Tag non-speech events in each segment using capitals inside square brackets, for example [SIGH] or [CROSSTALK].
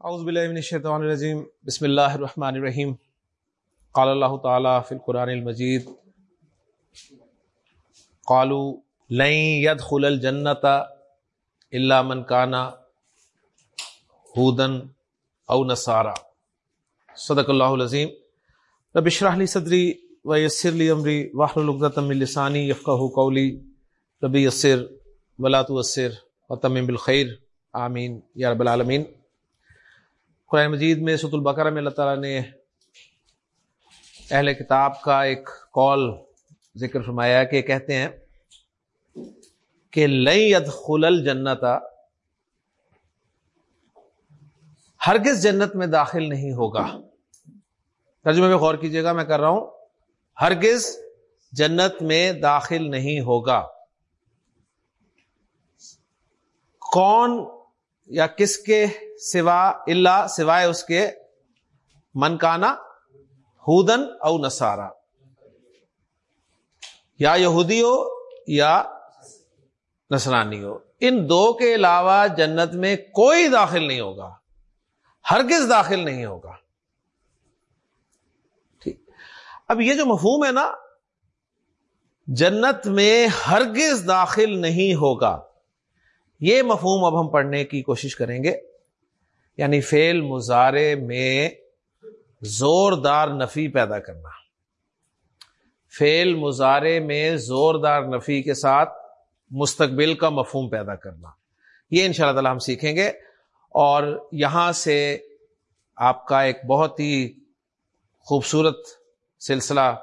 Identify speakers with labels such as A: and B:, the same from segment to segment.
A: اعوذ باللہ من الشیطان الرجیم، بسم اللہ الرحمن الرحیم۔ قال اللہ تعالی فی القرآن المجید، قالوا لن يدخل الجنت الا من كان هودا او نصارا۔ صدق اللہ العظیم۔ رب اشرح لي صدری ويسر لي امری، واحلل عقدۃ من لسانی يفقهوا قولی۔ رب یسر ولا تعسر وتمم بالخير آمین۔ یا رب العالمین۔ قرآن مجید میں سط البقرہ میں اللہ تعالیٰ نے اہل کتاب کا ایک کال ذکر فرمایا کہ کہتے ہیں کہ لئی ادخل الجنت، ہرگز جنت میں داخل نہیں ہوگا۔ ترجمے میں غور کیجیے گا، میں کر رہا ہوں۔ ہرگز جنت میں داخل نہیں ہوگا۔ کون یا کس کے سوا اللہ سوائے اس کے من کانا ہودن او نسارا یا یہودی ہو یا نسرانی ہو ان دو کے علاوہ جنت میں کوئی داخل نہیں ہوگا۔ ہرگز داخل نہیں ہوگا۔ ٹھیک۔ اب یہ جو مفہوم ہے نا، جنت میں ہرگز داخل نہیں ہوگا۔ یہ مفہوم اب ہم پڑھنے کی کوشش کریں گے۔ یعنی فیل مظاہرے میں زوردار نفی پیدا کرنا۔ فیل مظاہرے میں زوردار نفی کے ساتھ مستقبل کا مفہوم پیدا کرنا۔ یہ ان شاء اللہ تعالی ہم سیکھیں گے۔ اور یہاں سے آپ کا ایک بہت ہی خوبصورت سلسلہ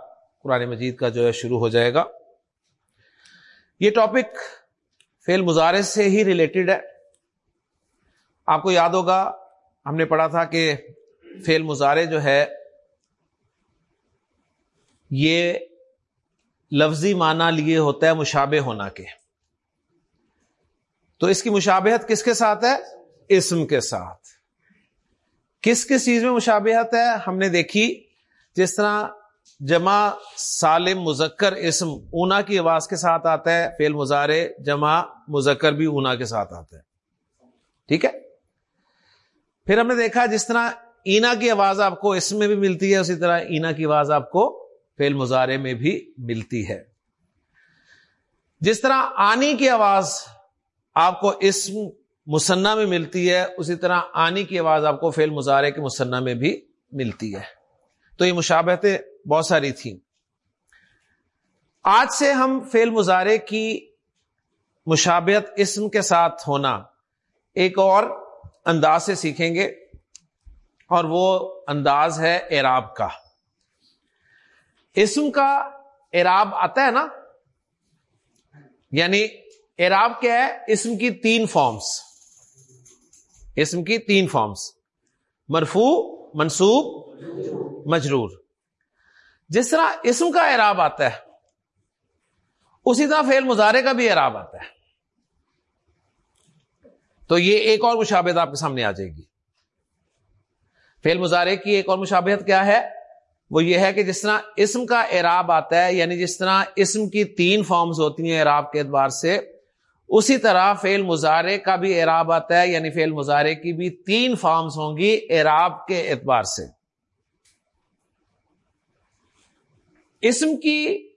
A: قرآن مجید کا جو ہے شروع ہو جائے گا۔ یہ ٹاپک فیل مظاہرے سے ہی ریلیٹڈ ہے۔ آپ کو یاد ہوگا، ہم نے پڑھا تھا کہ فیل مظاہرے جو ہے، یہ لفظی معنی لیے ہوتا ہے مشابہ ہونا کے۔ تو اس کی مشابہت کس کے ساتھ ہے؟ اسم کے ساتھ۔ کس کس چیز میں مشابہت ہے؟ ہم نے دیکھی، جس طرح جمع سالم مذکر اسم اونا کی آواز کے ساتھ آتا ہے فیل مظاہرے جمع مذکر بھی اونا کے ساتھ آتا ہے۔ ٹھیک ہے؟ پھر ہم نے دیکھا جس طرح اینا کی آواز آپ کو اس میں بھی ملتی ہے، اسی طرح اینا کی آواز آپ کو فیل مظاہرے میں بھی ملتی ہے۔ جس طرح آنی کی آواز آپ کو اسم مسنہ میں ملتی ہے، اسی طرح آنی کی آواز آپ کو فیل مظاہرے کے مسنہ میں بھی ملتی ہے۔ تو یہ مشابہتیں بہت ساری تھیں۔ آج سے ہم فیل مظاہرے کی مشابہت اسم کے ساتھ ہونا ایک اور انداز سے سیکھیں گے اور وہ انداز ہے اعراب کا۔ اسم کا اعراب آتا ہے نا؟ یعنی اعراب کیا ہے؟ اسم کی تین فارمز اسم کی تین فارمز مرفو منصوب، مجرور۔ جس طرح اسم کا اعراب آتا ہے، اسی طرح فیل مظاہرے کا بھی اعراب آتا ہے۔ تو یہ ایک اور مشابہت آپ کے سامنے آ جائے گی۔ فیل مظاہرے کی ایک اور مشابہت کیا ہے؟ وہ یہ ہے کہ جس طرح اسم کا اعراب آتا ہے یعنی جس طرح اسم کی تین فارمز ہوتی ہیں اعراب کے اعتبار سے، اسی طرح فیل مظاہرے کا بھی اعراب آتا ہے یعنی فیل مظاہرے کی بھی تین فارمز ہوں گی اعراب کے اعتبار سے۔ اسم کی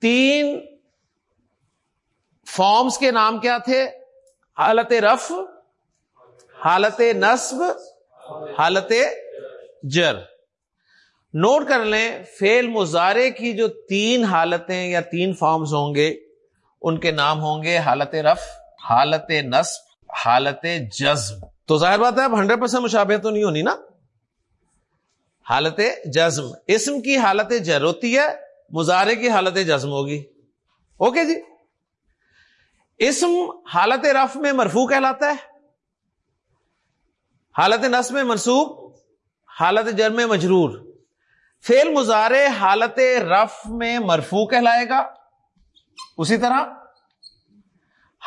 A: تین فارمز کے نام کیا تھے؟ حالت رف، حالت نصب، حالت جر۔ نوٹ کر لیں فیل مظاہرے کی جو تین حالتیں یا تین فارمز ہوں گے، ان کے نام ہوں گے حالت رف، حالت نصب، حالت جزم۔ تو ظاہر بات ہے، اب ہنڈریڈ پرسینٹ مشابہ تو نہیں ہونی نا؟ حالت جزم۔ اسم کی حالت جر ہوتی ہے مظاہرے کی حالت جزم ہوگی۔ اوکے جی۔ اسم حالت رف میں مرفو کہلاتا ہے۔ حالت نس میں منصوب حالت جر میں مجرور۔ فیل مظاہرے حالت رف میں مرفو کہلائے گا۔ اسی طرح،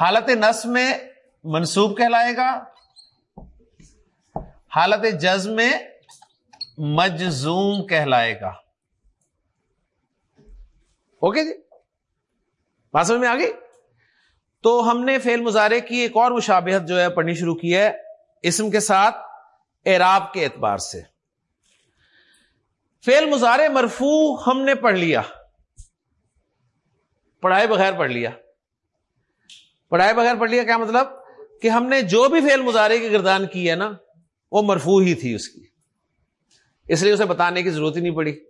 A: حالت نس میں منصوب کہلائے گا۔ حالت جزم میں مجزوم کہلائے گا۔ اوکے جی؟ بات سمجھ میں آ گئی؟ تو ہم نے فیل مظاہرے کی ایک اور مشابہت جو ہے پڑھنی شروع کی ہے اسم کے ساتھ اعراب کے اعتبار سے۔ فیل مزارے مرفو ہم نے پڑھ لیا۔ پڑھائے بغیر پڑھ لیا۔ پڑھائے بغیر پڑھ لیا کیا مطلب؟ کہ ہم نے جو بھی فیل مظاہرے کی گردان کی ہے نا، وہ مرفو ہی تھی اس کی۔ اس لیے اسے بتانے کی ضرورت ہی نہیں پڑی۔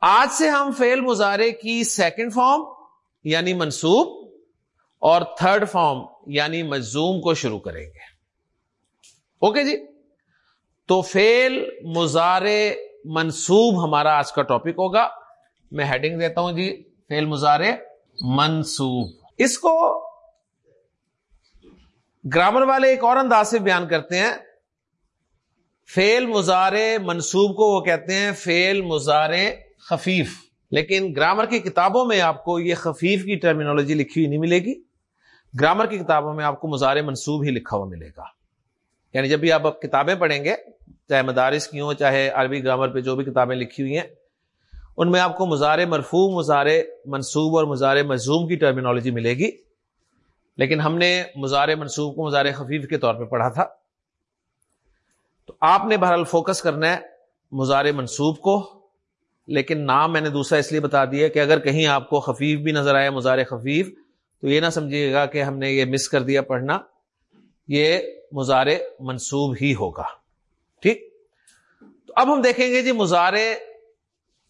A: آج سے ہم فیل مظاہرے کی سیکنڈ فارم یعنی منصوب اور تھرڈ فارم یعنی مجزوم کو شروع کریں گے۔ اوکے جی؟ تو فیل مظاہرے منصوب ہمارا آج کا ٹاپک ہوگا۔ میں ہیڈنگ دیتا ہوں جی فیل مظاہرے منصوب۔ اس کو گرامر والے ایک اور انداز سے بیان کرتے ہیں۔ فیل مزارے منصوب کو وہ کہتے ہیں فیل مزارے خفیف۔ لیکن گرامر کی کتابوں میں آپ کو یہ خفیف کی ٹرمینالوجی لکھی ہوئی نہیں ملے گی۔ گرامر کی کتابوں میں آپ کو مزار منصوب ہی لکھا ہوا ملے گا۔ یعنی جب بھی آپ کتابیں پڑھیں گے، چاہے مدارس کی ہوں، چاہے عربی گرامر پہ جو بھی کتابیں لکھی ہوئی ہیں، ان میں آپ کو مزار مرفو مزار منصوب اور مزار مزوم کی ٹرمینالوجی ملے گی۔ لیکن ہم نے مزار منصوب کو مزار خفیف کے طور پہ پڑھا تھا۔ تو آپ نے بہرحال فوکس کرنا ہے مزار منصوب کو۔ لیکن نام میں نے دوسرا اس لیے بتا دیا کہ اگر کہیں آپ کو خفیف بھی نظر آئے مزار خفیف، تو یہ نہ سمجھیے گا کہ ہم نے یہ مس کر دیا پڑھنا۔ یہ مزار منصوب ہی ہوگا۔ ٹھیک؟ تو اب ہم دیکھیں گے جی مزارے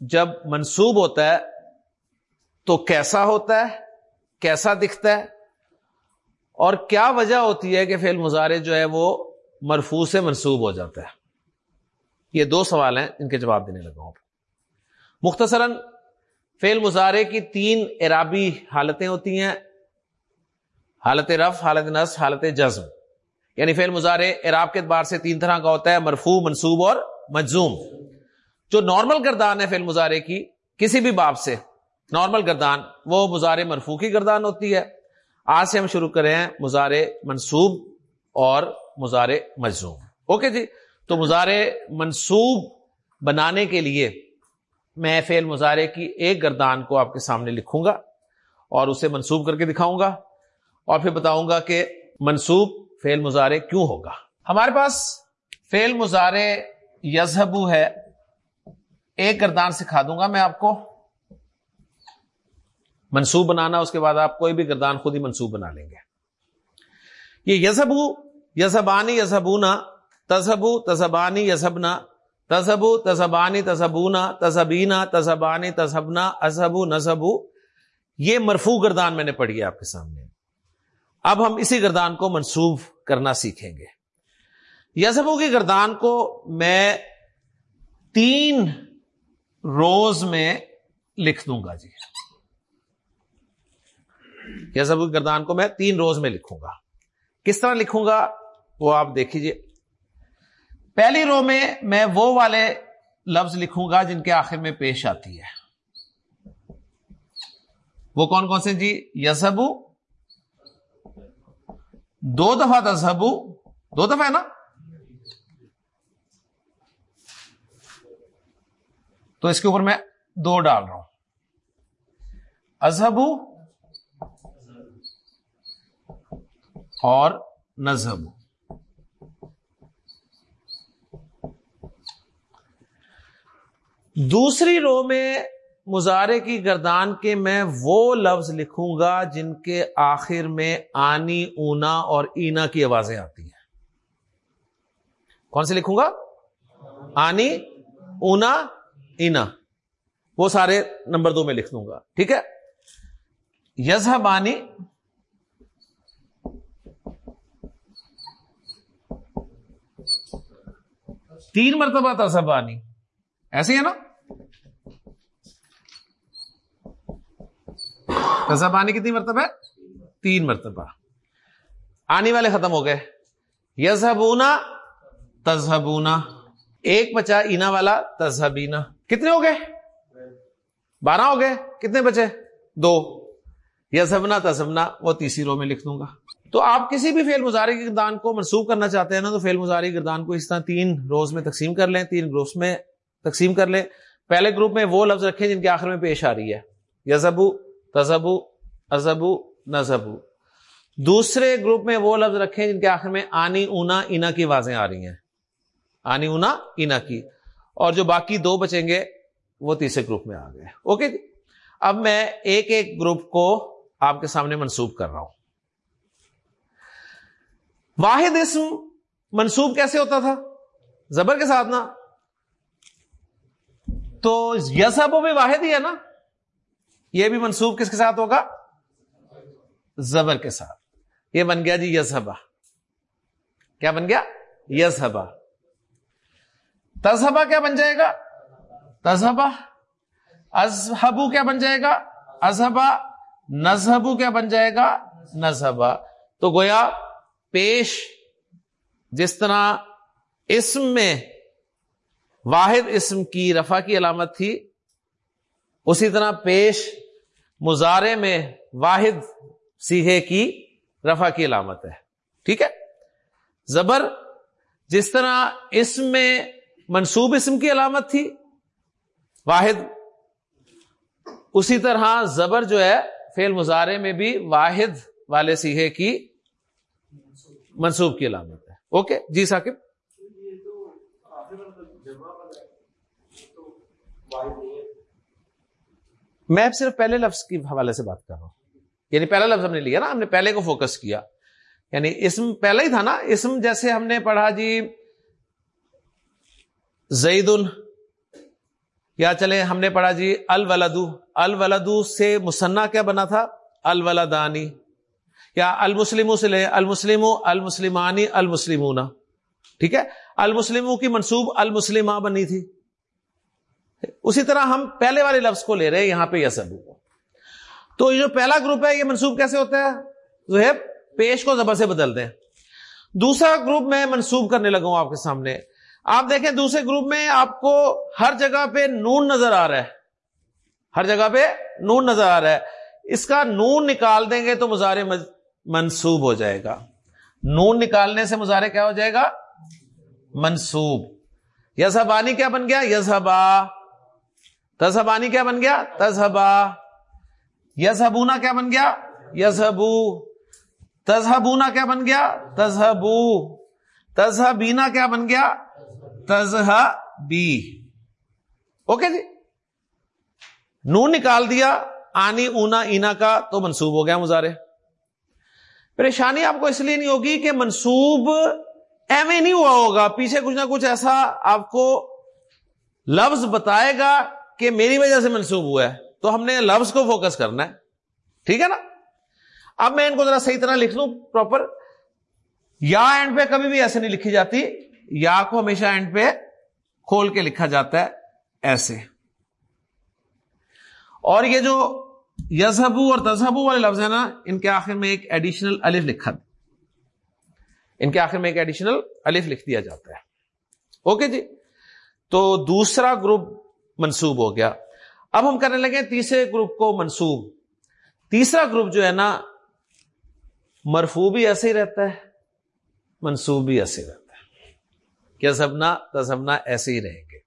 A: جب منصوب ہوتا ہے تو کیسا ہوتا ہے، کیسا دکھتا ہے؟ اور کیا وجہ ہوتی ہے کہ فیل مظاہرے جو ہے وہ مرفو سے منسوب ہو جاتا ہے؟ یہ دو سوال ہیں، ان کے جواب دینے لگا ہوں۔ مختصراً فیل مظاہرے کی تین عرابی حالتیں ہوتی ہیں۔ حالت رف حالت نس حالت جزم۔ یعنی فیل مظاہرے عراب کے اعتبار سے تین طرح کا ہوتا ہے مرفو منصوب اور مجزوم۔ جو نارمل گردان ہے فیل مظاہرے کی، کسی بھی باب سے نارمل گردان، وہ مظاہرے مرفو کی گردان ہوتی ہے۔ آج سے ہم شروع کریں ہیں مظاہرے منصوب اور مظاہرے مجزوم۔ اوکے جی؟ تو مظاہرے منصوب بنانے کے لیے میں فیل مظاہرے کی ایک گردان کو آپ کے سامنے لکھوں گا اور اسے منسوب کر کے دکھاؤں گا اور پھر بتاؤں گا کہ منسوب فیل مظاہرے کیوں ہوگا۔ ہمارے پاس فیل مظاہرے یزہبو ہے۔ ایک گردان سکھا دوں گا میں آپ کو۔ منصوب بنانا، اس کے بعد آپ کوئی بھی گردان خود ہی منصوب بنا لیں گے۔ یہ یزبو یزبانی یزبونا تزبو تزبانی یزبنا تزبو تزبانی تزبونا تزبینا تزبانی تزبنا ازبو نزبو یہ مرفو گردان میں نے پڑھی ہے آپ کے سامنے۔ اب ہم اسی گردان کو منسوب کرنا سیکھیں گے۔ یزبو کی گردان کو میں تین روز میں لکھ دوں گا جی۔ یزب گردان کو میں تین روز میں لکھوں گا۔ کس طرح لکھوں گا وہ آپ دیکھیے پہلی رو میں میں وہ والے لفظ لکھوں گا جن کے آخر میں پیش آتی ہے۔ وہ کون کون سے جی؟ یزبو دو دفعہ تذہبو۔ دو دفعہ ہے نا؟ تو اس کے اوپر میں دو ڈال رہا ہوں۔ ازہبو اور نظب دوسری رو میں مظاہرے کی گردان کے میں وہ لفظ لکھوں گا جن کے آخر میں آنی، اونا اور اینا کی آوازیں آتی ہیں۔ کون سے لکھوں گا؟ آنی، اونا، اینا۔ وہ سارے نمبر دو میں لکھ دوں گا۔ ٹھیک ہے؟ یزہب آنی تین مرتبہ تصبانی ایسے ہے نا؟ تصبانی کتنی مرتبہ ہے؟ تین مرتبہ۔ آنے والے ختم ہو گئے۔ یزہبونا تزہبونا ایک بچا اینا والا تزہبینا کتنے ہو گئے؟ بارہ ہو گئے۔ کتنے بچے؟ دو۔ یزہبنا تزہبنا وہ تیسری رو میں لکھ دوں گا۔ تو آپ کسی بھی فیل مظاہرے کی گردان کو منسوخ کرنا چاہتے ہیں نا، تو فیل مظاہرے گردان کو اس طرح تین روز میں تقسیم کر لیں، تین گروپس میں تقسیم کر لیں۔ پہلے گروپ میں وہ لفظ رکھیں جن کے آخر میں پیش آ رہی ہے۔ یزبو تزبو ازبو نزبو دوسرے گروپ میں وہ لفظ رکھیں جن کے آخر میں آنی، اونا، اینا کی آوازیں آ رہی ہیں۔ آنی، اونا، اینا کی۔ اور جو باقی دو بچیں گے، وہ تیسرے گروپ میں آ گئے۔ اوکے جی؟ اب میں ایک ایک گروپ کو آپ کے سامنے منسوب کر رہا ہوں۔ واحد اسم منسوب کیسے ہوتا تھا؟ زبر کے ساتھ نا؟ تو یسب بھی واحد ہی ہے نا؟ یہ بھی منسوب کس کے ساتھ ہوگا؟ زبر کے ساتھ۔ یہ بن گیا جی یسبا کیا بن گیا؟ یسبا تذہبا کیا بن جائے گا؟ تذہبا ازہبو کیا بن جائے گا؟ ازہبا نظہبو کیا بن جائے گا؟ نظہبا تو گویا پیش جس طرح اسم میں واحد اسم کی رفع کی علامت تھی اسی طرح پیش مزارے میں واحد سیہے کی رفع کی علامت ہے۔ ٹھیک ہے؟ زبر جس طرح اسم میں منصوب اسم کی علامت تھی، واحد اسی طرح زبر جو ہے فیل مظاہرے میں بھی واحد والے سیہے کی منصوب کی علامت ہے۔ اوکے؟ جی ثاقب؟ میں صرف پہلے لفظ کی حوالے سے بات کر رہا ہوں۔ یعنی پہلا لفظ ہم نے لیا نا، ہم نے پہلے کو فوکس کیا۔ یعنی اسم پہلا ہی تھا نا، اسم جیسے ہم نے پڑھا جی زید یا چلے ہم نے پڑھا جی الولدو۔ الولدو سے مسنا کیا بنا تھا؟ الولدانی۔ یا المسلم سے لے المسلم المسلمانی المسلمون ٹھیک ہے؟ المسلم کی منصوب المسلمہ بنی تھی۔ اسی طرح ہم پہلے والے لفظ کو لے رہے ہیں، یہاں پہ یسبو کو تو یہ جو پہلا گروپ ہے، یہ منسوب کیسے ہوتا ہے؟ جو ہے پیش کو زبر سے بدلتے ہیں دوسرا گروپ میں منسوب کرنے لگا ہوں آپ کے سامنے۔ آپ دیکھیں، دوسرے گروپ میں آپ کو ہر جگہ پہ نون نظر آ رہا ہے۔ ہر جگہ پہ نون نظر آ رہا ہے۔ اس کا نون نکال دیں گے تو مظاہرے منسوب ہو جائے گا۔ نون نکالنے سے مظاہرے کیا ہو جائے گا؟ منسوب۔ یزہبانی کیا بن گیا؟ یزہبا۔ تزہبانی کیا بن گیا؟ تزہبا یزہبونا کیا بن گیا؟ یزہبو تزہبونا کیا بن گیا؟ تزہبو تزہبینا کیا بن گیا؟ تزہبی اوکے جی؟ نون نکال دیا، آنی، اونا، اینا کا تو منسوب ہو گیا مظاہرے پریشانی آپ کو اس لیے نہیں ہوگی کہ منسوب ایم نہیں ہوا ہوگا، پیچھے کچھ نہ کچھ ایسا آپ کو لفظ بتائے گا کہ میری وجہ سے منسوب ہوا ہے، تو ہم نے لفظ کو فوکس کرنا ہے۔ ٹھیک ہے نا؟ اب میں ان کو ذرا صحیح طرح لکھ لوں پراپر یا اینڈ پہ کبھی بھی ایسے نہیں لکھی جاتی، یا کو ہمیشہ اینڈ پہ کھول کے لکھا جاتا ہے ایسے۔ اور یہ جو یزہبو اور تذہبو والے لفظ ہیں نا، ان کے آخر میں ایک ایڈیشنل الف لکھا۔ ان کے آخر میں ایک ایڈیشنل الف لکھ دیا جاتا ہے۔ اوکے جی؟ تو دوسرا گروپ منسوب ہو گیا۔ اب ہم کرنے لگے تیسرے گروپ کو منسوب۔ تیسرا گروپ جو ہے نا مرفو بھی ایسے ہی رہتا ہے، منسوب بھی ایسے رہتا ہے۔ کیا سبنا تسبنا ایسے ہی رہیں گے۔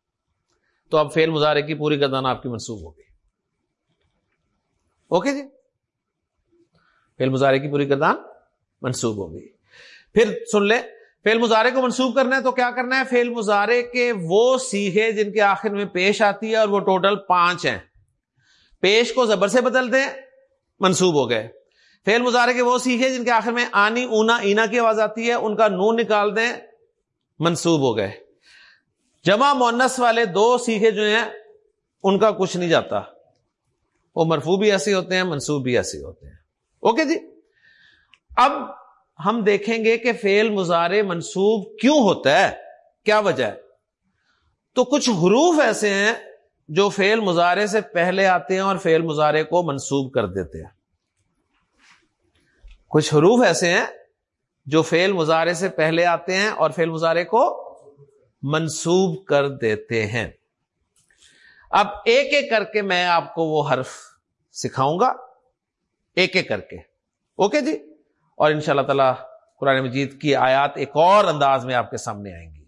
A: تو اب فیل مظاہرے کی پوری گردان آپ کی منسوب ہوگی اوکے جی؟ فیل مظاہرے کی پوری گردان منسوب ہوگی پھر سن لیں فیل مظاہرے کو منسوب کرنا ہے تو کیا کرنا ہے؟ فیل مظاہرے کے وہ سیکھے جن کے آخر میں پیش آتی ہے اور وہ ٹوٹل پانچ ہیں۔ پیش کو زبر سے بدل دیں، منسوب ہو گئے۔ فیل مظاہرے کے وہ سیکھے جن کے آخر میں آنی، اونا، اینا کی آواز آتی ہے، ان کا نون نکال دیں، منسوب ہو گئے۔ جمع مونس والے دو سیکھے جو ہیں، ان کا کچھ نہیں جاتا۔ وہ مرفو بھی ایسے ہوتے ہیں، منسوب بھی ایسے ہوتے ہیں۔ اوکے جی؟ اب ہم دیکھیں گے کہ فیل مزارے منسوب کیوں ہوتا ہے؟ کیا وجہ ہے؟ تو کچھ حروف ایسے ہیں جو فیل مظاہرے سے پہلے آتے ہیں اور فیل مظاہرے کو منسوب کر دیتے ہیں۔ کچھ حروف ایسے ہیں جو فیل مظاہرے سے پہلے آتے ہیں اور فیل مظاہرے کو منسوب کر دیتے ہیں۔ اب ایک ایک کر کے میں آپ کو وہ حرف سکھاؤں گا۔ ایک ایک کر کے۔ اوکے جی؟ اور ان شاء اللہ تعالی قرآن مجید کی آیات ایک اور انداز میں آپ کے سامنے آئیں گی۔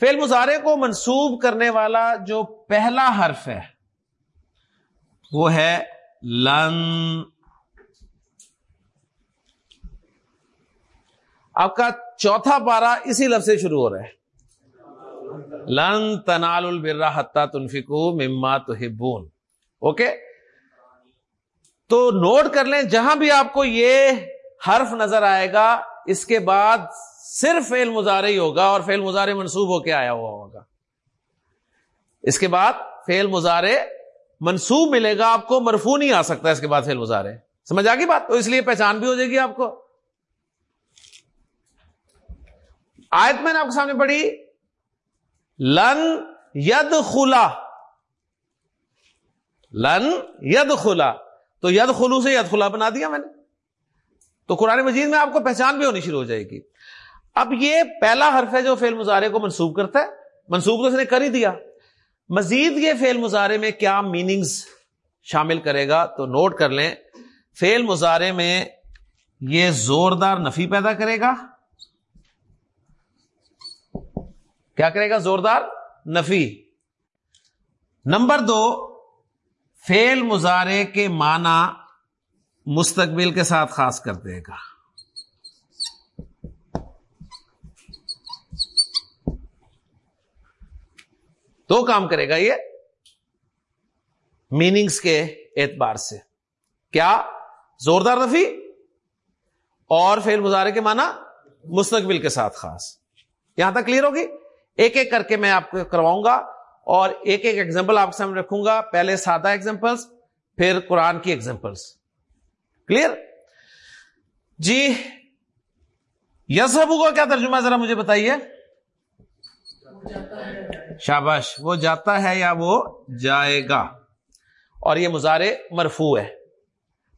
A: فیل مظاہرے کو منسوب کرنے والا جو پہلا حرف ہے، وہ ہے لن۔ آپ کا چوتھا پارا اسی لفظ سے شروع ہو رہا ہے۔ لن تنال البرا حتہ تنفکو مما تو اوکے؟ تو نوٹ کر لیں، جہاں بھی آپ کو یہ حرف نظر آئے گا، اس کے بعد صرف فیل مظاہرے ہی ہوگا اور فیل مظاہرے منسوب ہو کے آیا ہوا ہوگا۔ اس کے بعد فیل مظاہرے منسوب ملے گا، آپ کو مرفو نہیں آ سکتا اس کے بعد فیل مظاہرے سمجھ آ گئی بات؟ تو اس لیے پہچان بھی ہو جائے گی آپ کو۔ آیت میں نے آپ کے سامنے پڑھی، لن ید خلا۔ لن ید خلا۔ تو ید خلو سے ید خلا بنا دیا میں نے۔ تو قرآن مجید میں آپ کو پہچان بھی ہونی شروع ہو جائے گی۔ اب یہ پہلا حرف ہے جو فیل مظاہرے کو منسوب کرتا ہے۔ منسوب تو اس نے کر ہی دیا۔ مزید یہ فیل مظاہرے میں کیا میننگز شامل کرے گا تو نوٹ کر لیں۔ فیل مظاہرے میں یہ زوردار نفی پیدا کرے گا۔ کیا کرے گا؟ زوردار نفی۔ نمبر دو فیل مظاہرے کے معنی مستقبل کے ساتھ خاص کر دے گا۔ دو کام کرے گا یہ۔ میننگز کے اعتبار سے۔ کیا؟ زوردار نفی اور فیل مظاہرے کے معنی مستقبل کے ساتھ خاص۔ یہاں تک کلیئر ہوگی؟ ایک ایک کر کے میں آپ کو کرواؤں گا۔ اور ایک ایک ایگزامپل آپ کے سامنے رکھوں گا۔ پہلے سادہ ایگزامپلس پھر قرآن کی ایگزامپلس کلیئر جی یس کا کیا ترجمہ ذرا مجھے بتائیے۔ شاباش، وہ جاتا ہے یا وہ جائے گا؟ اور یہ مظاہرے مرفو ہے۔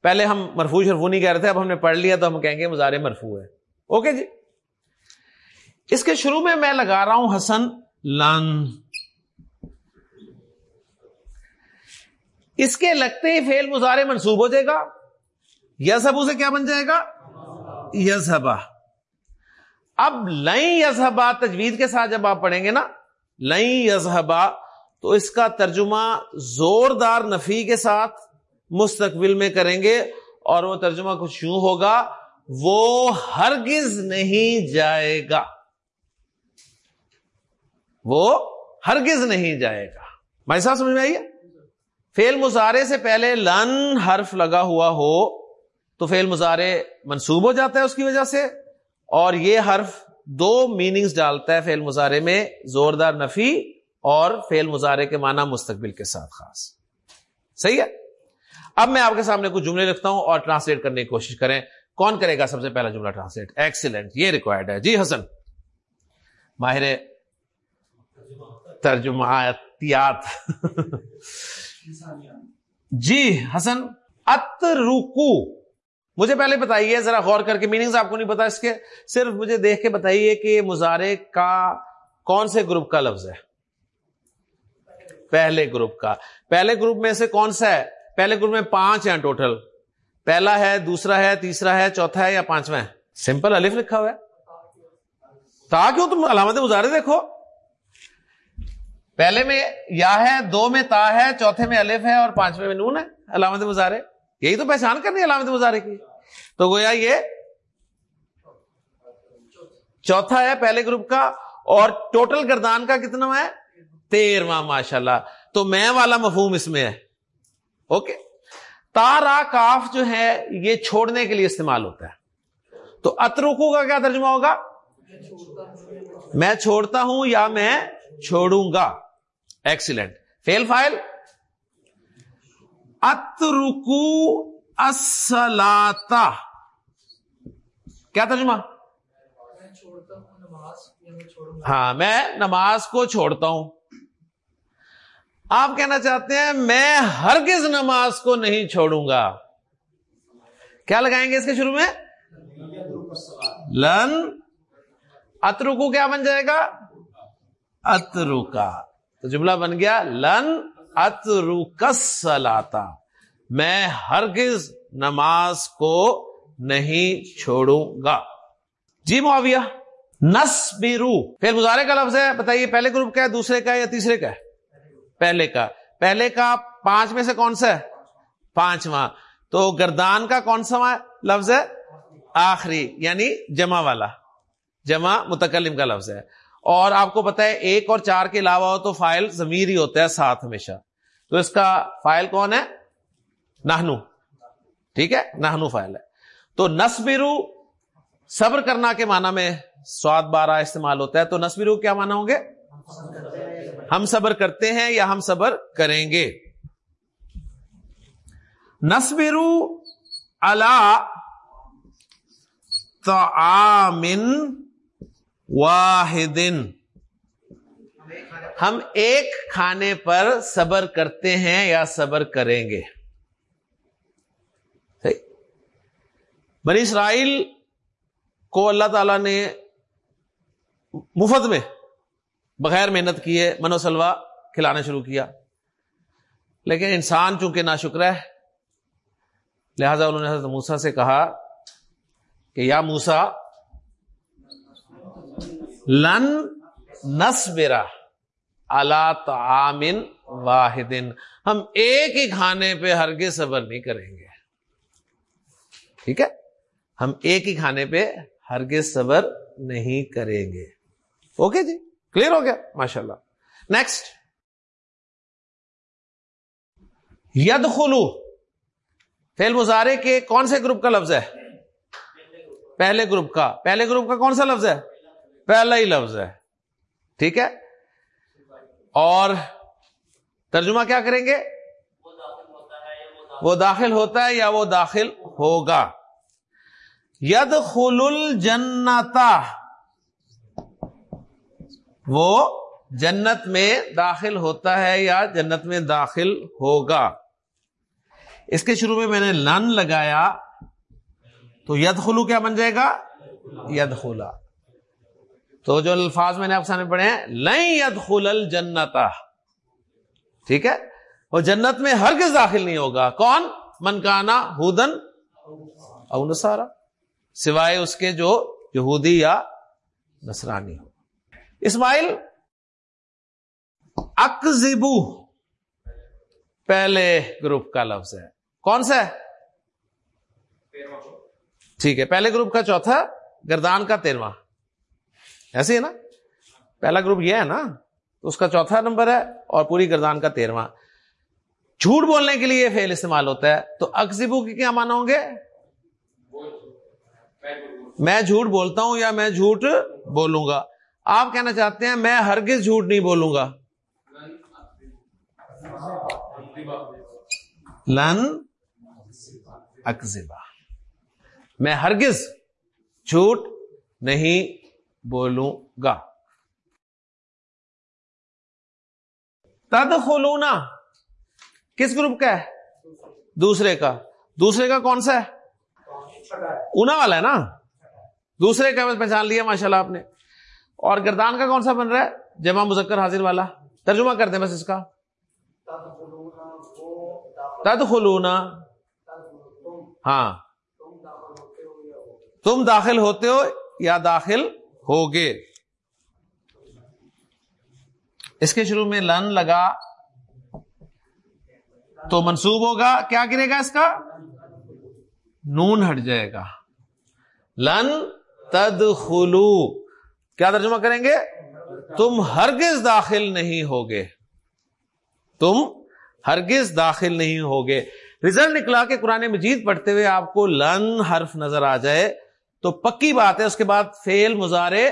A: پہلے ہم مرفو شرفو نہیں کہہ رہے تھے، اب ہم نے پڑھ لیا تو ہم کہیں گے مظاہرے مرفو ہے۔ اوکے جی۔ اس کے شروع میں میں لگا رہا ہوں حسن لن۔ اس کے لگتے ہی فیل مظاہرے منسوب ہو جائے گا۔ یسبو سے کیا بن جائے گا؟ یسبا اب لئی یسبا تجوید کے ساتھ جب آپ پڑھیں گے نا لئی یزہبا تو اس کا ترجمہ زوردار نفی کے ساتھ مستقبل میں کریں گے اور وہ ترجمہ کچھ یوں ہوگا، وہ ہرگز نہیں جائے گا۔ وہ ہرگز نہیں جائے گا۔ بھائی صاحب، سمجھ میں آئیے فیل مظاہرے سے پہلے لن حرف لگا ہوا ہو تو فیل مظاہرے منسوب ہو جاتا ہے اس کی وجہ سے اور یہ حرف دو میننگز ڈالتا ہے فیل مظاہرے میں، زوردار نفی اور فیل مظاہرے کے معنی مستقبل کے ساتھ خاص۔ صحیح ہے؟ اب میں آپ کے سامنے کچھ جملے لکھتا ہوں اور ٹرانسلیٹ کرنے کی کوشش کریں۔ کون کرے گا سب سے پہلا جملہ ٹرانسلیٹ ایکسیلنٹ یہ ریکوائرڈ ہے۔ جی حسن۔ ماہر ترجماتیات [LAUGHS] جی حسن ات رکو مجھے پہلے بتائیے، ذرا غور کر کے میننگز آپ کو نہیں پتا، اس کے صرف مجھے دیکھ کے بتائیے کہ مظاہرے کا کون سے گروپ کا لفظ ہے؟ پہلے گروپ کا۔ پہلے گروپ میں سے کون سا ہے؟ پہلے گروپ میں پانچ ہیں ٹوٹل پہلا ہے، دوسرا ہے، تیسرا ہے، چوتھا ہے یا پانچواں ہے؟ سمپل الف لکھا ہوا ہے۔ تا کیوں تم علامت مظاہرے دیکھو؟ پہلے میں یا ہے، دو میں تا ہے، چوتھے میں الف ہے اور پانچویں میں نون ہے، علامت مظاہرے۔ یہی تو پہچان کرنی علامت مظاہرے کی۔ تو گویا یہ چوتھا ہے پہلے گروپ کا اور ٹوٹل گردان کا کتنا ہے؟ تیرواں ماشاء اللہ تو میں والا مفہوم اس میں ہے۔ اوکے؟ تارا کاف جو ہے، یہ چھوڑنے کے لیے استعمال ہوتا ہے۔ تو اترکو کا کیا ترجمہ ہوگا؟ میں چھوڑتا ہوں یا میں چھوڑوں گا؟ ایکسیلنٹ فیل فائل اترکو اسلاتا کیا ترجمہ ہاں میں نماز کو چھوڑتا ہوں۔ آپ کہنا چاہتے ہیں میں ہرگز نماز کو نہیں چھوڑوں گا۔ کیا لگائیں گے اس کے شروع میں؟ لن۔ اترکو کیا بن جائے گا؟ اترکا۔ تو جملہ بن گیا، لن اترکسلاتا میں ہرگز نماز کو نہیں چھوڑوں گا۔ جی معاویہ نس بیرو پھر مظاہرے کا لفظ ہے، بتائیے پہلے گروپ کا ہے، دوسرے کا یا تیسرے کا ہے؟ پہلے کا۔ پہلے کا پانچ میں سے کون سا ہے؟ پانچواں۔ تو گردان کا کون سا لفظ ہے؟ آخری یعنی جمع والا۔ جمع متکلم کا لفظ ہے۔ اور آپ کو پتا ہے، ایک اور چار کے علاوہ ہو تو فائل ضمیر ہی ہوتا ہے، ساتھ ہمیشہ۔ تو اس کا فائل کون ہے؟ نہنو ٹھیک ہے؟ نہنو فائل ہے۔ تو نسبرو صبر کرنا کے معنی میں سواد بارہ استعمال ہوتا ہے، تو نسبرو کیا مانا ہوں گے؟ ہم صبر کرتے ہیں یا ہم صبر کریں گے؟ نسبرو اللہ تعامن واحد ہم ایک کھانے پر صبر کرتے ہیں یا صبر کریں گے؟ بنی اسرائیل کو اللہ تعالی نے مفت میں بغیر محنت کیے، منو سلوا کھلانا شروع کیا۔ لیکن انسان چونکہ نا شکر ہے، لہذا انہوں نے حضرت موسا سے کہا کہ یا موسا لن نسبرا اللہ تعامن واحد۔ ہم ایک ہی کھانے پہ ہرگے صبر نہیں کریں گے۔ ٹھیک ہے؟ ہم ایک ہی کھانے پہ ہرگے صبر نہیں کریں گے۔ اوکے جی؟ کلیئر ہو گیا؟ ماشاء اللہ نیکسٹ۔ ید خلو فیل مظاہرے کے کون سے گروپ کا لفظ ہے؟ پہلے گروپ کا۔ پہلے گروپ کا کون سا لفظ ہے؟ پہلا ہی لفظ ہے۔ ٹھیک ہے؟ اور ترجمہ کیا کریں گے؟ وہ داخل ہوتا ہے یا وہ داخل ہوگا۔ ید خل الجنتا وہ جنت میں داخل ہوتا ہے یا جنت میں داخل ہوگا۔ اس کے شروع میں میں نے لن لگایا تو ید خلو کیا بن جائے گا؟ ید خلا تو جو الفاظ میں نے آپ سامنے پڑھے ہیں لئی ید خل الجنتا ٹھیک ہے؟ وہ جنت میں ہر کس داخل نہیں ہوگا. کون؟ منکانا ہودن او نسارا سوائے اس کے جو یہودی یا نسرانی ہو اسماعیل اکزبو پہلے گروپ کا لفظ ہے. کون سا ہے؟ ٹھیک ہے پہلے گروپ کا چوتھا گردان کا تیرواں. ایسے ہی نا؟ پہلا گروپ یہ ہے نا اس کا چوتھا نمبر ہے اور پوری گردان کا تیرواں۔ جھوٹ بولنے کے لیے یہ فیل استعمال ہوتا ہے، تو اکزبو کی کیا مانا ہوں گے؟ میں جھوٹ بولتا ہوں یا میں جھوٹ بولوں گا؟ آپ کہنا چاہتے ہیں، میں ہرگز جھوٹ نہیں بولوں گا۔ لن اکزبا میں ہرگز جھوٹ نہیں بولوں گا۔ تد خلونا کس گروپ کا ہے؟ دوسرے کا۔ دوسرے کا کون سا ہے؟ اونا والا ہے نا؟ دوسرے کا پہچان لیا ماشاء اللہ آپ نے۔ اور گردان کا کون سا بن رہا ہے؟ جمع مذکر حاضر والا۔ ترجمہ کر دیں بس اس کا۔ تد خلونا ہاں۔ تم داخل ہوتے ہو یا داخل؟ ہوگے۔ اس کے شروع میں لن لگا تو منسوب ہوگا، کیا گرے گا اس کا؟ نون ہٹ جائے گا۔ لن تد خلو کیا ترجمہ کریں گے؟ تم ہرگز داخل نہیں ہوگے۔ تم ہرگز داخل نہیں ہوگے۔ رزلٹ نکلا کے قرآن مجید پڑھتے ہوئے آپ کو لن حرف نظر آ جائے۔ تو پکی بات ہے، اس کے بعد فیل مزارے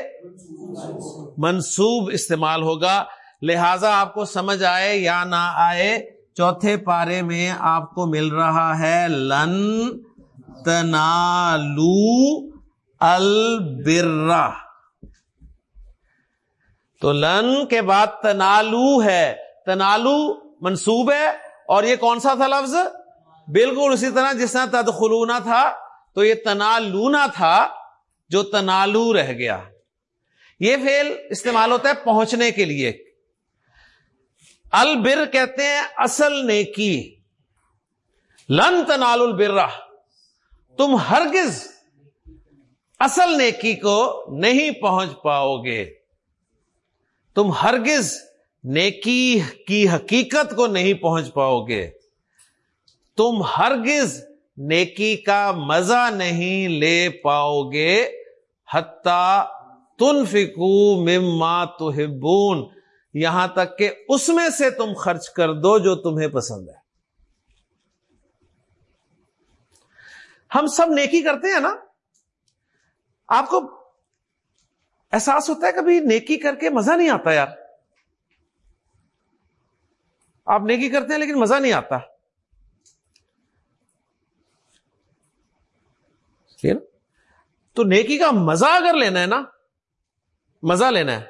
A: منصوب استعمال ہوگا۔ لہذا آپ کو سمجھ آئے یا نہ آئے، چوتھے پارے میں آپ کو مل رہا ہے، لن تنالو البرا تو لن کے بعد تنالو ہے۔ تنالو منصوب ہے، اور یہ کون سا تھا لفظ؟ بالکل اسی طرح جس طرح تدخلونا تھا۔ تو یہ تنالونا تھا جو تنالو رہ گیا۔ یہ فیل استعمال ہوتا ہے پہنچنے کے لیے۔ البر کہتے ہیں اصل نیکی۔ لن تنال البرا تم ہرگز اصل نیکی کو نہیں پہنچ پاؤ گے۔ تم ہرگز نیکی کی حقیقت کو نہیں پہنچ پاؤ گے۔ تم ہرگز نیکی کا مزہ نہیں لے پاؤ گے حتی تن فکو مما تو یہاں تک کہ اس میں سے تم خرچ کر دو جو تمہیں پسند ہے۔ ہم سب نیکی کرتے ہیں نا؟ آپ کو احساس ہوتا ہے کبھی نیکی کر کے مزہ نہیں آتا یار؟ آپ نیکی کرتے ہیں لیکن مزہ نہیں آتا۔ تو نیکی کا مزہ اگر لینا ہے نا، مزہ لینا ہے،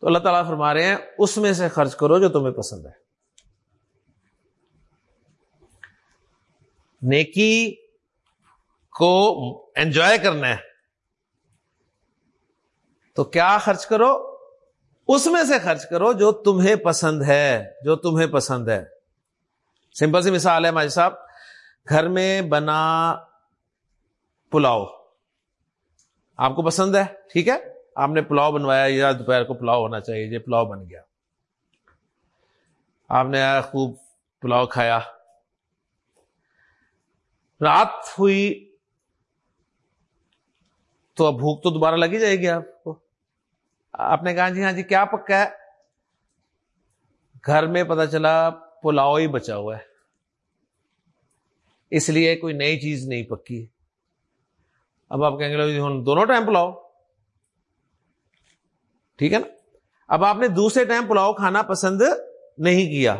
A: تو اللہ تعالیٰ فرما رہے ہیں، اس میں سے خرچ کرو جو تمہیں پسند ہے۔ نیکی کو انجوائے کرنا ہے۔ تو کیا خرچ کرو؟ اس میں سے خرچ کرو جو تمہیں پسند ہے، جو تمہیں پسند ہے۔ سمپل سی مثال ہے ماجد صاحب، گھر میں بنا پلاؤ۔ آپ کو پسند ہے؟ ٹھیک ہے؟ آپ نے پلاؤ بنوایا یا دوپہر کو پلاؤ ہونا چاہیے، یہ پلاؤ بن گیا۔ آپ نے خوب پلاؤ کھایا۔ رات ہوئی تو اب بھوک تو دوبارہ لگی جائے گی آپ کو۔ آپ نے کہا جی ہاں جی کیا پکا ہے؟ گھر میں پتا چلا پلاؤ ہی بچا ہوا ہے۔ اس لیے کوئی نئی چیز نہیں پکی۔ اب آپ کہیں گے دونوں ٹائم پلاؤ۔ ٹھیک ہے نا؟ اب آپ نے دوسرے ٹائم پلاؤ کھانا پسند نہیں کیا۔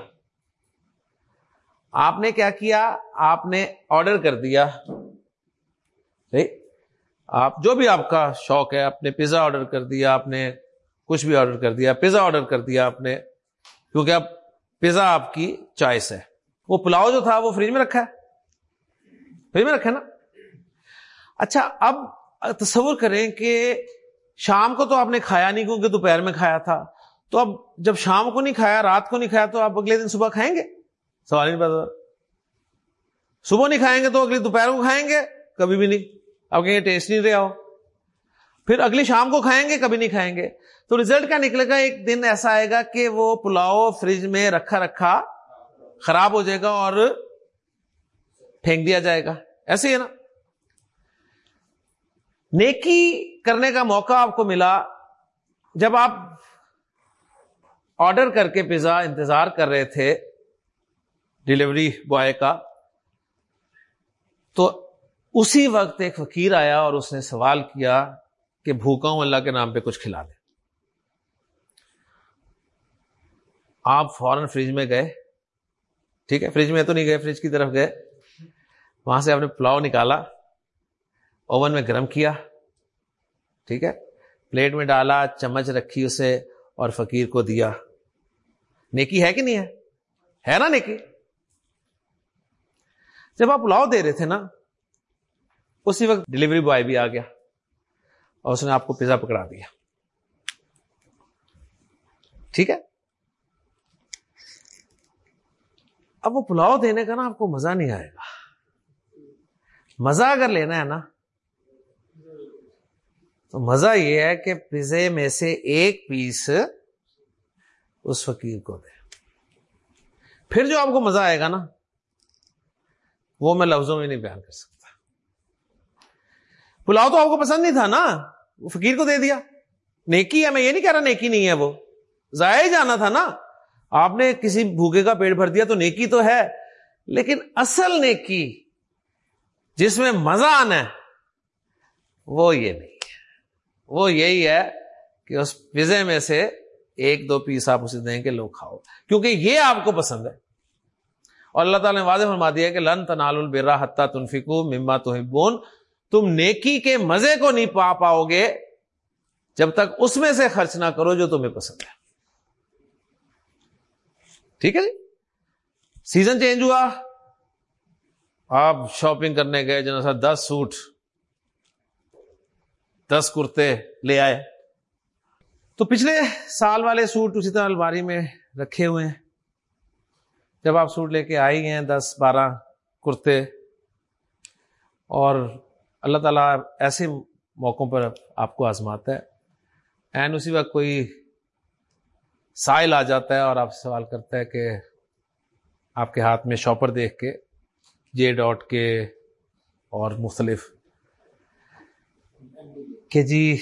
A: آپ نے کیا کیا؟ آپ نے آرڈر کر دیا۔ آپ جو بھی آپ کا شوق ہے، آپ نے پیزا آرڈر کر دیا، آپ نے کچھ بھی آرڈر کر دیا، پیزا آرڈر کر دیا آپ نے، کیونکہ اب پیزا آپ کی چوائس ہے۔ وہ پلاؤ جو تھا، وہ فریج میں رکھا ہے۔ فریج میں رکھا ہے نا؟ اچھا اب تصور کریں کہ شام کو تو آپ نے کھایا نہیں، کیونکہ دوپہر میں کھایا تھا۔ تو اب جب شام کو نہیں کھایا، رات کو نہیں کھایا، تو آپ اگلے دن صبح کھائیں گے؟ سوال نہیں پتا صبح نہیں کھائیں گے تو اگلی دوپہر کو کھائیں گے؟ کبھی بھی نہیں۔ اب کہیں ٹیسٹ نہیں رہا ہو۔ پھر اگلی شام کو کھائیں گے، کبھی نہیں کھائیں گے۔ تو ریزلٹ کیا نکلے گا؟ ایک دن ایسا آئے گا کہ وہ پلاؤ فریج میں رکھا رکھا خراب ہو جائے گا اور پھینک دیا جائے گا۔ ایسے ہی ہے نا؟ نیکی کرنے کا موقع آپ کو ملا جب آپ آرڈر کر کے پیزا انتظار کر رہے تھے ڈلیوری بوائے کا، تو اسی وقت ایک فقیر آیا اور اس نے سوال کیا کہ بھوکا ہوں، اللہ کے نام پہ کچھ کھلا دے آپ فوراً فریج میں گئے، ٹھیک ہے، فریج میں تو نہیں گئے، فریج کی طرف گئے۔ وہاں سے آپ نے پلاؤ نکالا۔ اوون میں گرم کیا، ٹھیک ہے، پلیٹ میں ڈالا، چمچ رکھی اسے اور فقیر کو دیا۔ نیکی ہے کہ نہیں ہے؟ ہے نا نیکی؟ جب آپ پلاؤ دے رہے تھے نا، اسی وقت ڈلیوری بوائے بھی آ گیا اور اس نے آپ کو پیزا پکڑا دیا۔ ٹھیک ہے؟ اب وہ پلاؤ دینے کا نا آپ کو مزہ نہیں آئے گا۔ مزہ اگر لینا ہے نا تو مزہ یہ ہے کہ پیزے میں سے ایک پیس اس فقیر کو دے۔ پھر جو آپ کو مزہ آئے گا نا، وہ میں لفظوں میں نہیں بیان کر سکتا۔ پلاؤ تو آپ کو پسند نہیں تھا نا، وہ فقیر کو دے دیا۔ نیکی ہے، میں یہ نہیں کہہ رہا نیکی نہیں ہے وہ۔ ضائع جانا تھا نا۔ آپ نے کسی بھوکے کا پیٹ بھر دیا تو نیکی تو ہے، لیکن اصل نیکی جس میں مزہ آنا ہے، وہ یہ نہیں۔ وہ یہی ہے کہ اس پیزے میں سے ایک دو پیس آپ اسے دیں کہ لوگ کھاؤ۔ کیونکہ یہ آپ کو پسند ہے۔ اور اللہ تعالیٰ نے واضح فرما دیا کہ لن تنال البرا حتہ تنفکو مما تو تم نیکی کے مزے کو نہیں پا پاؤ گے جب تک اس میں سے خرچ نہ کرو جو تمہیں پسند ہے۔ ٹھیک ہے جی؟ سیزن چینج ہوا۔ آپ شاپنگ کرنے گئے جنا سا دس سوٹ۔ دس کرتے لے آئے۔ تو پچھلے سال والے سوٹ اسی طرح الماری میں رکھے ہوئے ہیں۔ جب آپ سوٹ لے کے آئی ہیں دس بارہ کرتے اور اللہ تعالیٰ ایسے موقعوں پر آپ کو آزماتا ہے۔ این اسی وقت کوئی سائل آ جاتا ہے اور آپ سے سوال کرتا ہے کہ آپ کے ہاتھ میں شاپر دیکھ کے، جے ڈاٹ کے اور مختلف۔ کہ جی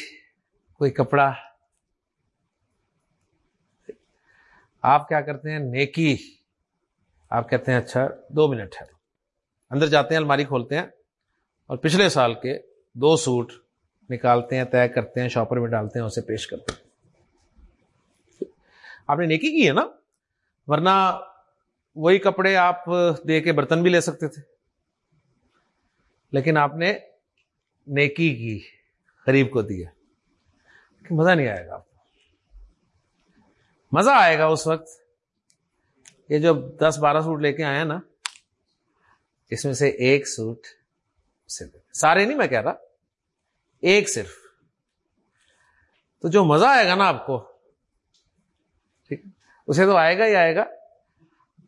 A: کوئی کپڑا آپ کیا کرتے ہیں؟ نیکی، آپ کہتے ہیں اچھا دو منٹ ہے۔ اندر جاتے ہیں، الماری کھولتے ہیں اور پچھلے سال کے دو سوٹ نکالتے ہیں، طے کرتے ہیں، شاپر میں ڈالتے ہیں، اسے پیش کرتے ہیں۔ آپ نے نیکی کی ہے نا؟ ورنہ وہی کپڑے آپ دے کے برتن بھی لے سکتے تھے۔ لیکن آپ نے نیکی کی۔ غریب کو دیا۔ مزہ نہیں آئے گا۔ آپ کو مزہ آئے گا اس وقت۔ یہ جو دس بارہ سوٹ لے کے آئے نا، اس میں سے ایک سوٹ سارے نہیں میں کہہ رہا۔ ایک صرف۔ تو جو مزہ آئے گا نا آپ کو، ٹھیک۔ اسے تو آئے گا ہی آئے گا۔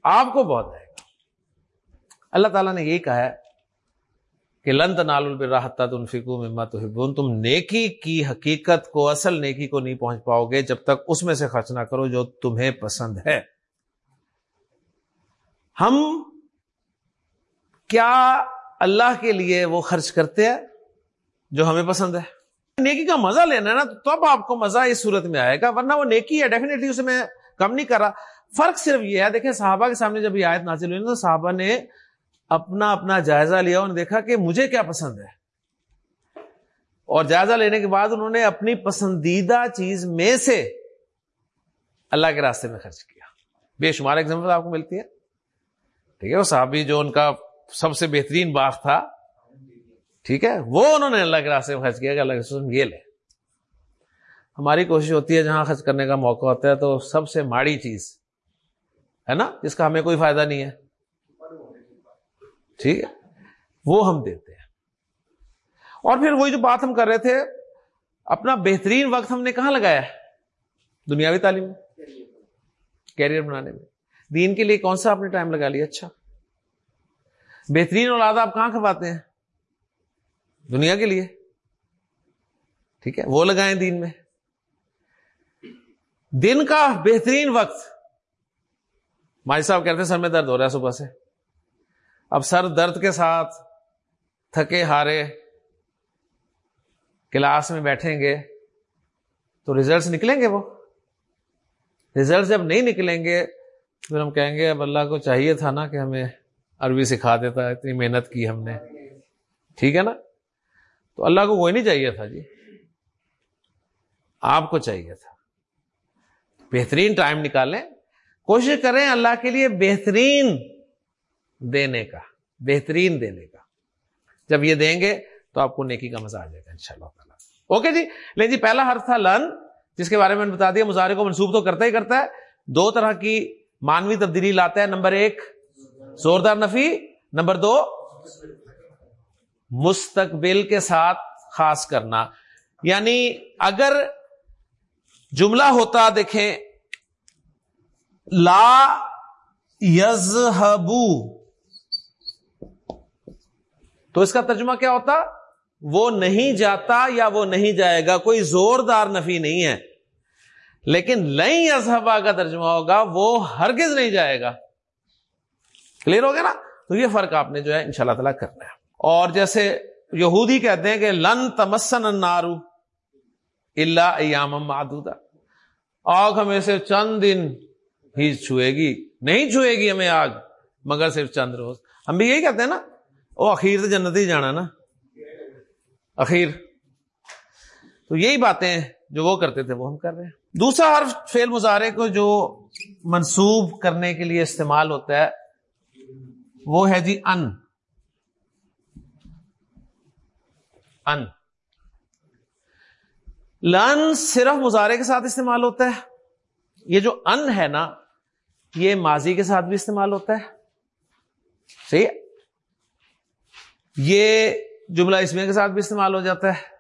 A: آپ کو بہت آئے گا۔ اللہ تعالیٰ نے یہی کہا ہے کہ لنت نال البراہتا تم مما تو تم نیکی کی حقیقت کو، اصل نیکی کو نہیں پہنچ پاؤ گے جب تک اس میں سے خرچ نہ کرو جو تمہیں پسند ہے۔ ہم کیا اللہ کے لیے وہ خرچ کرتے ہیں جو ہمیں پسند ہے؟ نیکی کا مزہ لینا ہے نا، تو آپ کو مزہ اس صورت میں آئے گا، ورنہ وہ نیکی ہے ڈیفینیٹلی اسے میں کم نہیں کر رہا۔ فرق صرف یہ ہے، دیکھیں صحابہ کے سامنے جب یہ آیت نازل ہوئی تو صحابہ نے اپنا اپنا جائزہ لیا، انہوں نے دیکھا کہ مجھے کیا پسند ہے۔ اور جائزہ لینے کے بعد انہوں نے اپنی پسندیدہ چیز میں سے اللہ کے راستے میں خرچ کیا۔ بے شمار ایگزامپل آپ کو ملتی ہے ٹھیک ہے، وہ صحابی جو ان کا سب سے بہترین باغ تھا، ٹھیک ہے، وہ انہوں نے اللہ کے راستے میں خرچ کیا کہ اللہ کے یہ لے۔ ہماری کوشش ہوتی ہے جہاں خرچ کرنے کا موقع ہوتا ہے تو سب سے ماڑی چیز، ہے نا، جس کا ہمیں کوئی فائدہ نہیں ہے۔ ٹھیک ہے؟ وہ ہم دیتے ہیں۔ اور پھر وہی جو بات ہم کر رہے تھے، اپنا بہترین وقت ہم نے کہاں لگایا ہے؟ دنیاوی تعلیم میں، کیریئر بنانے میں۔ دین کے لیے کون سا آپ نے ٹائم لگا لیا؟ اچھا۔ بہترین اولاد آپ کہاں کھپاتے ہیں؟ دنیا کے لیے۔ ٹھیک ہے؟ وہ لگائیں دین میں۔ دن کا بہترین وقت۔ مائی صاحب کہتے ہیں، سر میں درد ہو رہا ہے صبح سے۔ اب سر درد کے ساتھ تھکے ہارے کلاس میں بیٹھیں گے تو ریزلٹس نکلیں گے وہ؟ ریزلٹ جب نہیں نکلیں گے، پھر ہم کہیں گے، اب اللہ کو چاہیے تھا نا کہ ہمیں عربی سکھا دیتا، اتنی محنت کی ہم نے۔ ٹھیک ہے نا؟ تو اللہ کو کوئی نہیں چاہیے تھا جی۔ آپ کو چاہیے تھا۔ بہترین ٹائم نکالیں۔ کوشش کریں اللہ کے لیے بہترین دینے کا، بہترین دینے کا۔ جب یہ دیں گے تو آپ کو نیکی کا مزہ آ جائے گا ان شاء اللہ تعالیٰ۔ اوکے جی؟ لیکن جی پہلا حرف تھا لن، جس کے بارے میں بتا دیا مظاہرے کو منسوخ تو کرتا ہی کرتا ہے۔ دو طرح کی مانوی تبدیلی لاتا ہے، نمبر ایک زوردار نفی، نمبر دو مستقبل کے ساتھ خاص کرنا۔ یعنی اگر جملہ ہوتا، دیکھیں، لا یزہبو تو اس کا ترجمہ کیا ہوتا؟ وہ نہیں جاتا یا وہ نہیں جائے گا، کوئی زوردار نفی نہیں ہے۔ لیکن لئی ازہبا کا ترجمہ ہوگا، وہ ہرگز نہیں جائے گا۔ کلیئر ہو گیا نا؟ تو یہ فرق آپ نے جو ہے ان شاء اللہ تعالیٰ کرنا ہے۔ اور جیسے یہودی کہتے ہیں کہ لن تمسن نارو اللہ ایام معدودہ آگ ہمیں صرف چند دن ہی چھوئے گی۔ نہیں چھوئے گی ہمیں آگ، مگر صرف چند روز۔ ہم بھی یہی کہتے ہیں نا وہ اخیر سے جنت ہی جانا نا اخیر تو یہی باتیں جو وہ کرتے تھے وہ ہم کر رہے ہیں دوسرا حرف فیل مظاہرے کو جو منسوب کرنے کے لیے استعمال ہوتا ہے وہ ہے جی ان ان لن صرف مظاہرے کے ساتھ استعمال ہوتا ہے یہ جو ان ہے نا یہ ماضی کے ساتھ بھی استعمال ہوتا ہے صحیح یہ جملہ اسمیہ کے ساتھ بھی استعمال ہو جاتا ہے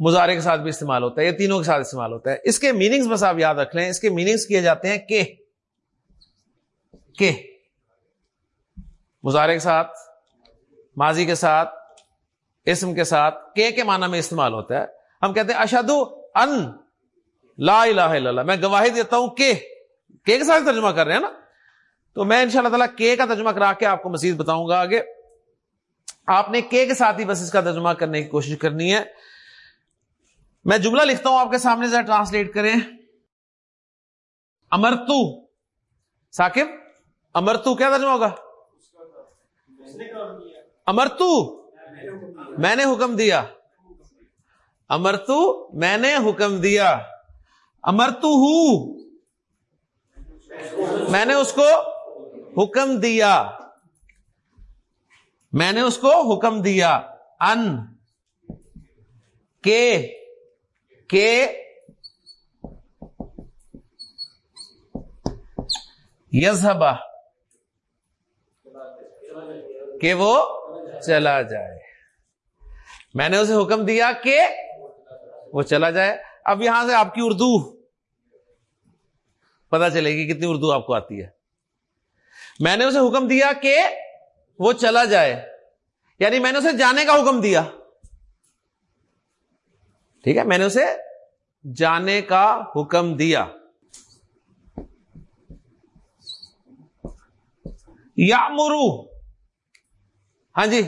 A: مظاہرے کے ساتھ بھی استعمال ہوتا ہے، یہ تینوں کے ساتھ استعمال ہوتا ہے۔ اس کے میننگز بس آپ یاد رکھ لیں، اس کے میننگز کیے جاتے ہیں کہ کہ۔ مظاہرے کے ساتھ، ماضی کے ساتھ، اسم کے ساتھ، کے کے معنی میں استعمال ہوتا ہے۔ ہم کہتے ہیں اشد ان لا الہ الا اللہ۔ میں گواہی دیتا ہوں کہ، کے ساتھ ترجمہ کر رہے ہیں نا۔ تو میں ان شاء اللہ تعالیٰ کے کا ترجمہ کرا کے آپ کو مزید بتاؤں گا آگے۔ آپ نے کے کے ساتھ ہی بس اس کا ترجمہ کرنے کی کوشش کرنی ہے۔ میں جملہ لکھتا ہوں، آپ کے سامنے ذرا ٹرانسلیٹ کریں۔ امرتو۔ ثاقب، امرتو، کیا ترجمہ ہوگا؟ امرتو۔ میں نے حکم دیا۔ امرتو، میں نے حکم دیا۔ امرتو ہوں میں نے اس کو حکم دیا۔ میں نے اس کو حکم دیا۔ ان، کے یزبا کہ وہ چلا جائے۔ میں نے اسے حکم دیا کہ وہ چلا جائے۔ اب یہاں سے آپ کی اردو پتا چلے گی کتنی اردو آپ کو آتی ہے۔ میں نے اسے حکم دیا کہ وہ چلا جائے۔ یعنی میں نے اسے جانے کا حکم دیا۔ ٹھیک ہے، میں نے اسے جانے کا حکم دیا۔ یا مرو ہاں جی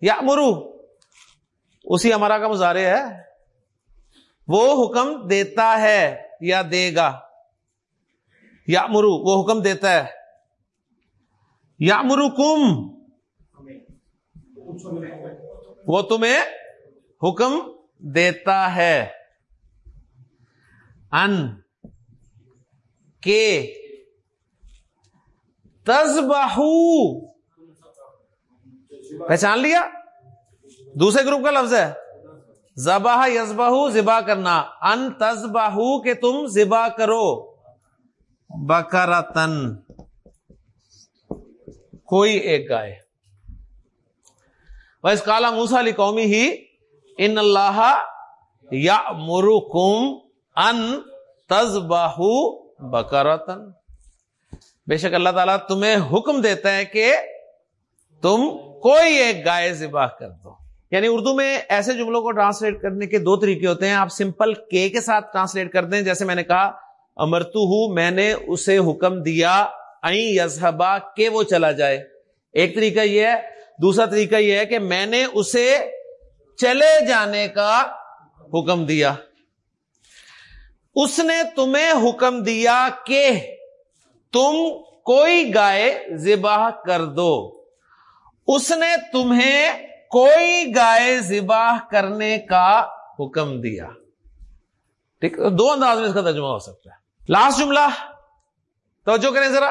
A: یا مرو اسی ہمارا کا مظاہرے ہے۔ وہ حکم دیتا ہے یا دے گا۔ یا مرو وہ حکم دیتا ہے۔ یا وہ تمہیں حکم دیتا ہے۔ ان کے تزبہو پہچان لیا؟ دوسرے گروپ کا لفظ ہے۔ زبا یزبہ ذبا کرنا۔ ان تزبہ کہ تم ذبا کرو۔ بکرتن۔ کوئی ایک گائے۔ بس کالا موسا علی قومی ہی ان اللہ یا مرو کم ان تزبہ بکرتن بے شک اللہ تعالیٰ تمہیں حکم دیتا ہے کہ تم کوئی ایک گائے ذبح کر دو۔ یعنی اردو میں ایسے جملوں کو ٹرانسلیٹ کرنے کے دو طریقے ہوتے ہیں۔ آپ سمپل کے کے ساتھ ٹرانسلیٹ کر دیں۔ جیسے میں نے کہا امرتو ہوں میں نے اسے حکم دیا یزہبا کہ وہ چلا جائے۔ ایک طریقہ یہ ہے، دوسرا طریقہ یہ ہے کہ میں نے اسے چلے جانے کا حکم دیا۔ اس نے تمہیں حکم دیا کہ تم کوئی گائے ذبح کر دو۔ اس نے تمہیں کوئی گائے ذبح کرنے کا حکم دیا۔ ٹھیک، دو انداز میں اس کا ترجمہ ہو سکتا ہے۔ لاسٹ جملہ، توجہ کریں ذرا۔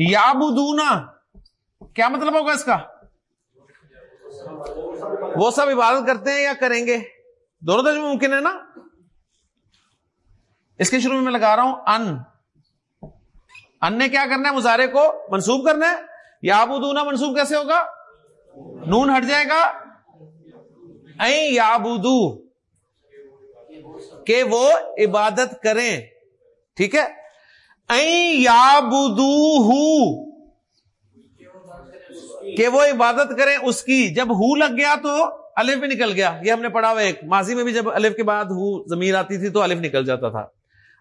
A: یابدونا. کیا مطلب ہوگا اس کا؟ وہ سب عبادت کرتے ہیں یا کریں گے؟ دونوں ترجمے ممکن ہے نا؟ اس کے شروع میں میں لگا رہا ہوں، ان. ان نے کیا کرنا ہے؟ مظاہرے کو منسوب کرنا ہے. یا منسوب کیسے ہوگا؟ نون ہٹ جائے گا. یا بدو کہ وہ عبادت کریں. ٹھیک ہے؟ کہ وہ عبادت کریں اس کی۔ جب ہو لگ گیا تو الف بھی نکل گیا۔ یہ ہم نے پڑھا ہوا ایک۔ ماضی میں بھی جب الف کے بعد ہو زمین آتی تھی تو الف نکل جاتا تھا۔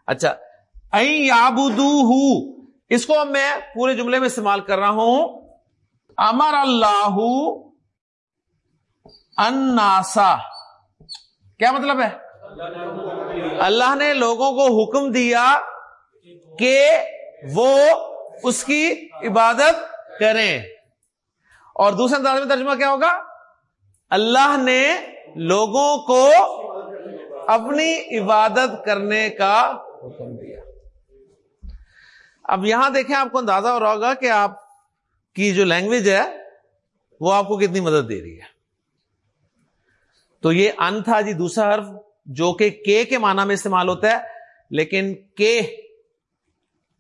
A: اچھا۔ یابدو اس کو میں پورے جملے میں استعمال کر رہا ہوں۔ امر اللہ اناسا کیا مطلب ہے؟ اللہ نے لوگوں کو حکم دیا کہ وہ اس کی عبادت کریں۔ اور دوسرے انداز میں ترجمہ کیا ہوگا؟ اللہ نے لوگوں کو اپنی عبادت کرنے کا حکم دیا۔ اب یہاں دیکھیں آپ کو اندازہ ہو رہا ہوگا کہ آپ کی جو لینگویج ہے، وہ آپ کو کتنی مدد دے رہی ہے۔ تو یہ ان تھا جی دوسرا حرف جو کہ کے کے معنی میں استعمال ہوتا ہے، لیکن کے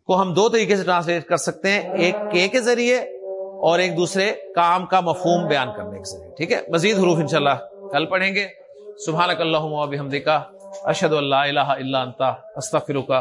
A: کو ہم دو طریقے سے ٹرانسلیٹ کر سکتے ہیں، ایک کے کے ذریعے اور ایک دوسرے کام کا مفہوم بیان کرنے کے ذریعے، ٹھیک ہے؟ مزید حروف انشاءاللہ کل پڑھیں گے۔ سبحانک اللہم و بحمدکا اشہد اللہ الہ الا انتا استغفرک